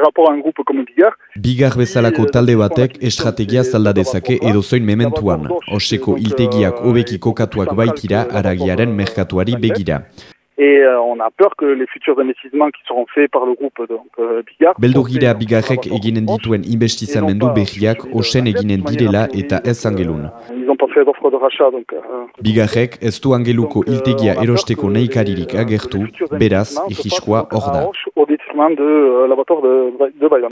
par rapport à un groupe comme Bigar. Bigar bezalako talde batek estrategia zalda dezake edo zoin mementuan. Oseko iltegiak hobeki kokatuak baitira aragiaren merkatuari begira. Et euh, on a peur que les futurs investissements qui seront faits par le groupe donc, euh, Bigard... Beldogira Bigarrek eginen dituen investizamendu berriak osen eginen direla eta ez angelun. Ils ont pas fait d'offre de rachat, donc... Euh, Bigarrek ez du angeluko iltegia erosteko nahi karirik agertu, beraz, irriskoa hor da. Au détriment de euh, l'abattoir de, de Bayonne.